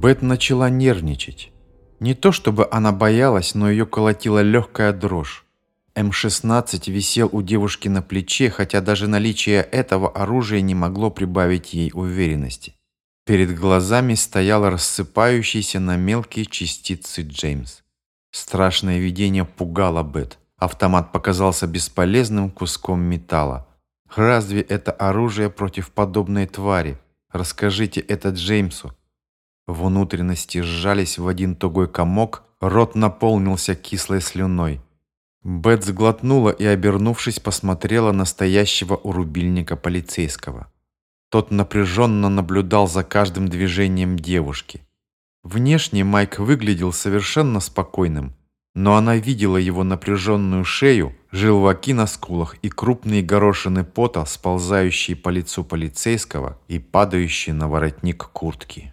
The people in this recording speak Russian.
Бет начала нервничать. Не то чтобы она боялась, но ее колотила легкая дрожь. М-16 висел у девушки на плече, хотя даже наличие этого оружия не могло прибавить ей уверенности. Перед глазами стоял рассыпающийся на мелкие частицы Джеймс. Страшное видение пугало Бет. Автомат показался бесполезным куском металла. Разве это оружие против подобной твари? Расскажите это Джеймсу. Внутренности сжались в один тугой комок, рот наполнился кислой слюной. Бет сглотнула и, обернувшись, посмотрела на стоящего у полицейского. Тот напряженно наблюдал за каждым движением девушки. Внешне Майк выглядел совершенно спокойным, но она видела его напряженную шею, желваки на скулах и крупные горошины пота, сползающие по лицу полицейского и падающие на воротник куртки.